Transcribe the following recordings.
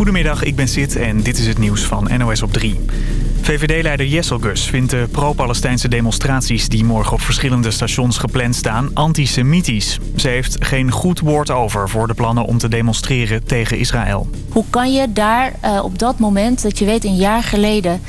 Goedemiddag, ik ben Sid en dit is het nieuws van NOS op 3. VVD-leider Jessel Gus vindt de pro-Palestijnse demonstraties... die morgen op verschillende stations gepland staan, antisemitisch. Ze heeft geen goed woord over voor de plannen om te demonstreren tegen Israël. Hoe kan je daar uh, op dat moment, dat je weet een jaar geleden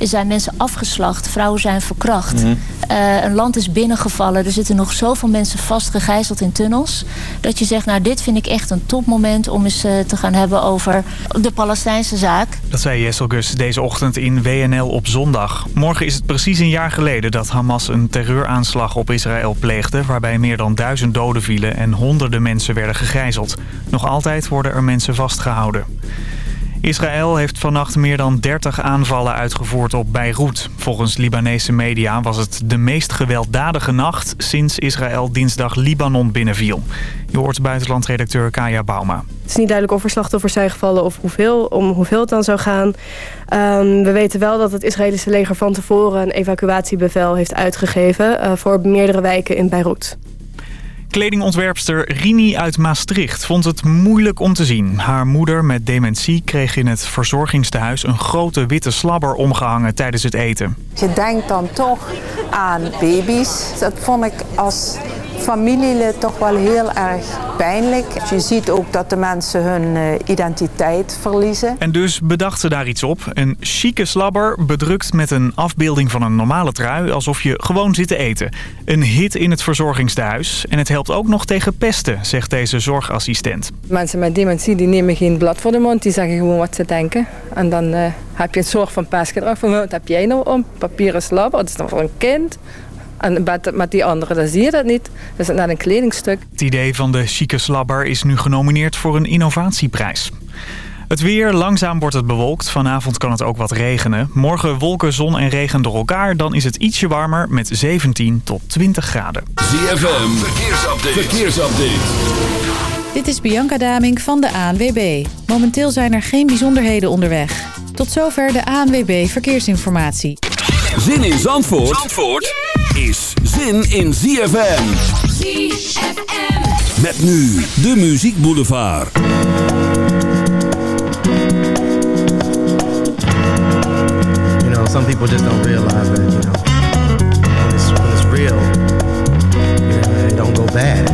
zijn mensen afgeslacht, vrouwen zijn verkracht. Mm uh, een land is binnengevallen, er zitten nog zoveel mensen vastgegijzeld in tunnels. Dat je zegt, nou dit vind ik echt een topmoment om eens uh, te gaan hebben over de Palestijnse zaak. Dat zei Jessel Gus deze ochtend in WNL op zondag. Morgen is het precies een jaar geleden dat Hamas een terreuraanslag op Israël pleegde... waarbij meer dan duizend doden vielen en honderden mensen werden gegijzeld. Nog altijd worden er mensen vastgehouden. Israël heeft vannacht meer dan 30 aanvallen uitgevoerd op Beirut. Volgens Libanese media was het de meest gewelddadige nacht... sinds Israël dinsdag Libanon binnenviel. Je hoort buitenlandredacteur Kaya Bauma. Het is niet duidelijk of er slachtoffers zijn gevallen of hoeveel, om hoeveel het dan zou gaan. Um, we weten wel dat het Israëlische leger van tevoren een evacuatiebevel heeft uitgegeven... Uh, voor meerdere wijken in Beirut. Kledingontwerpster Rini uit Maastricht vond het moeilijk om te zien. Haar moeder met dementie kreeg in het verzorgingstehuis een grote witte slabber omgehangen tijdens het eten. Je denkt dan toch aan baby's. Dat vond ik als familielid toch wel heel erg pijnlijk. Je ziet ook dat de mensen hun uh, identiteit verliezen. En dus bedacht ze daar iets op. Een chique slabber bedrukt met een afbeelding van een normale trui... alsof je gewoon zit te eten. Een hit in het verzorgingstehuis. En het helpt ook nog tegen pesten, zegt deze zorgassistent. Mensen met dementie die nemen geen blad voor de mond. Die zeggen gewoon wat ze denken. En dan uh, heb je een soort van pestgedrag van... wat heb jij nou om? Papieren slabber, dat is dan voor een kind... En met, die andere, dan zie je dat niet. Dat is net een kledingstuk. Het idee van de chique slabber is nu genomineerd voor een innovatieprijs. Het weer, langzaam wordt het bewolkt. Vanavond kan het ook wat regenen. Morgen wolken, zon en regen door elkaar. Dan is het ietsje warmer met 17 tot 20 graden. ZFM, verkeersupdate. verkeersupdate. Dit is Bianca Daming van de ANWB. Momenteel zijn er geen bijzonderheden onderweg. Tot zover de ANWB Verkeersinformatie. Zin in Zandvoort? Zandvoort? Is zin in ZFM. ZFM. Met nu de Muziek Boulevard. You know, some people just don't realize that, you know, when it's, when it's real, you know, it don't go bad.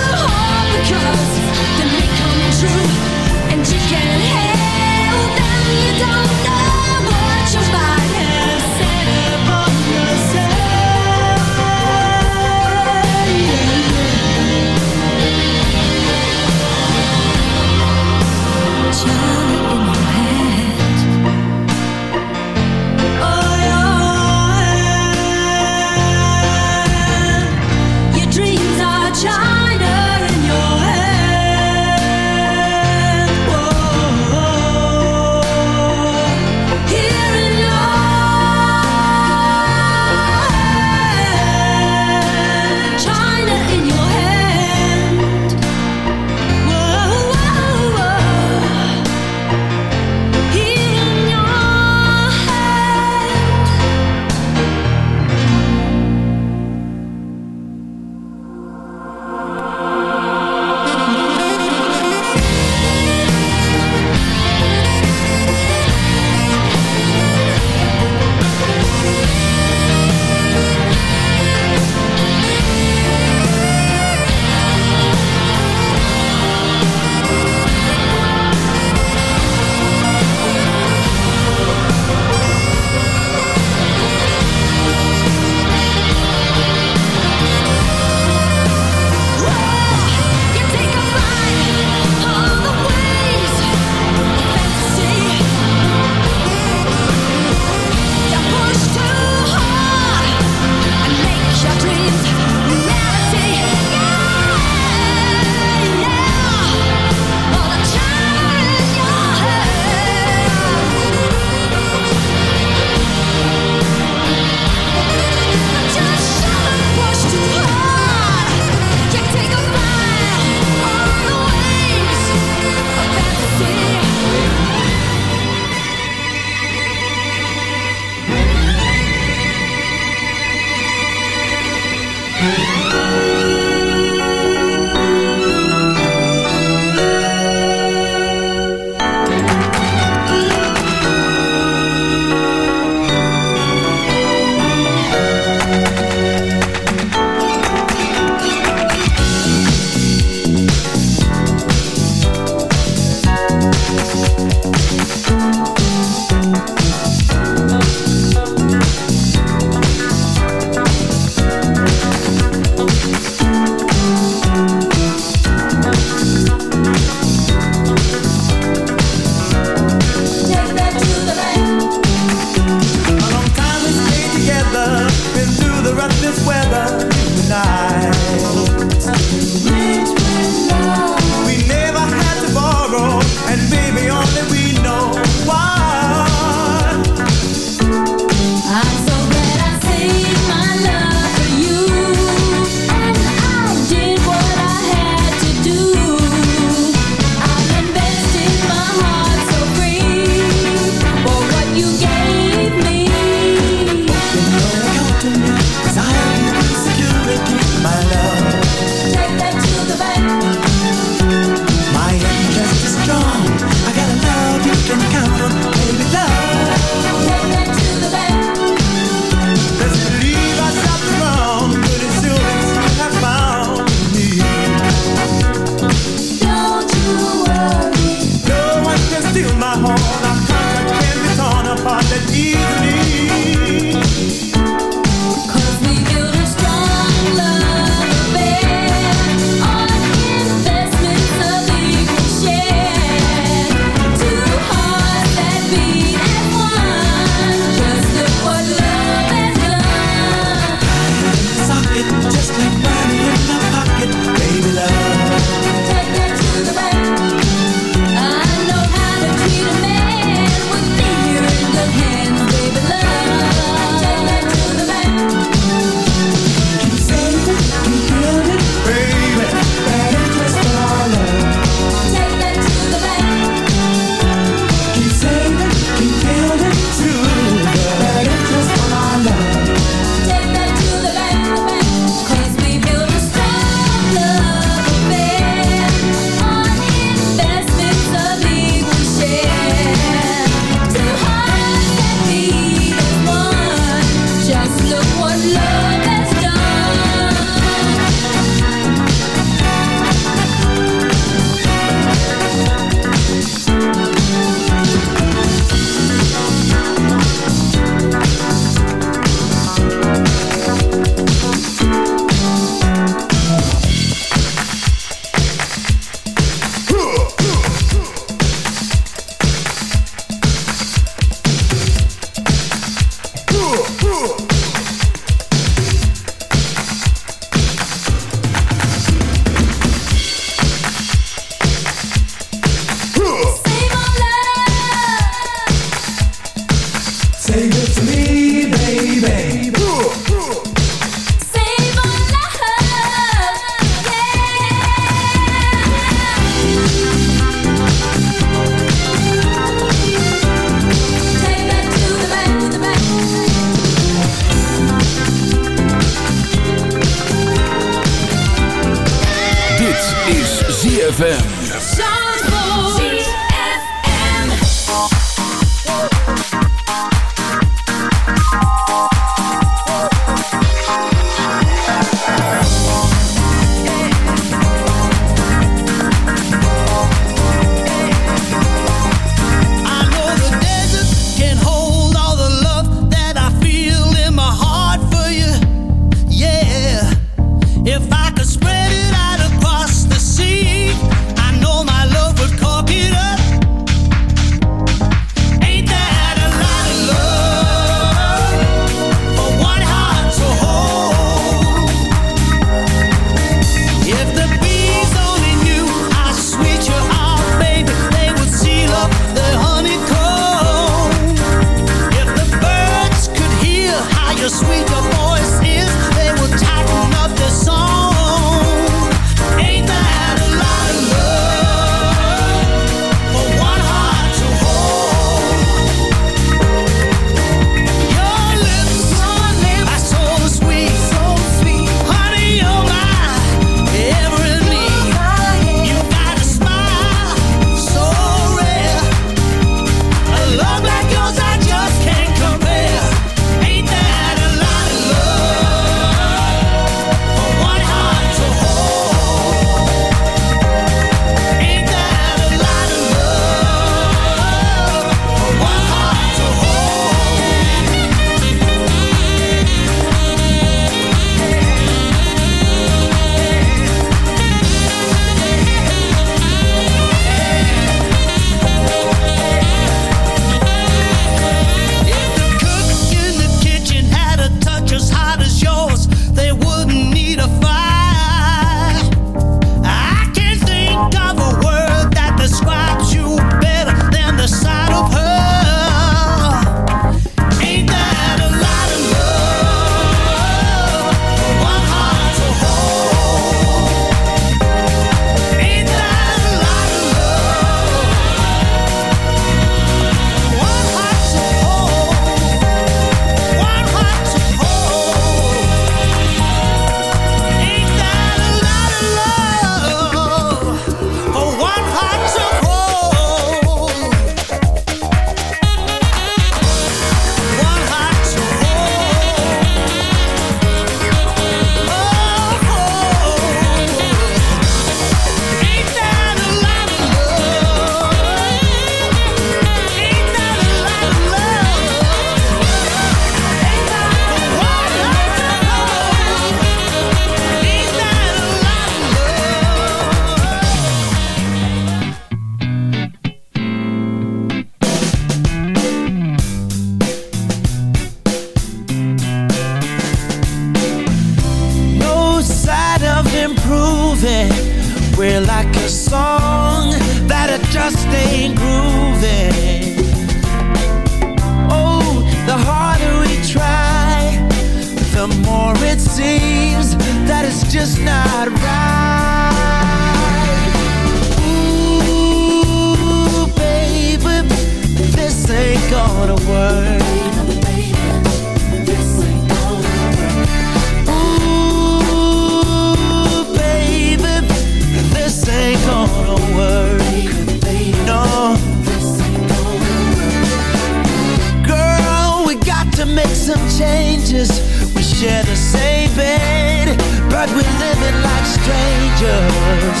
pictures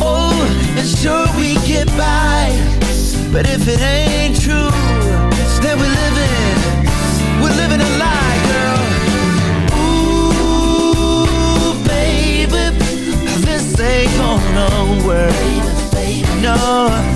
Oh, and sure we get by. But if it ain't true Then we're living We're living a lie, girl. Ooh, baby This ain't gonna work. No.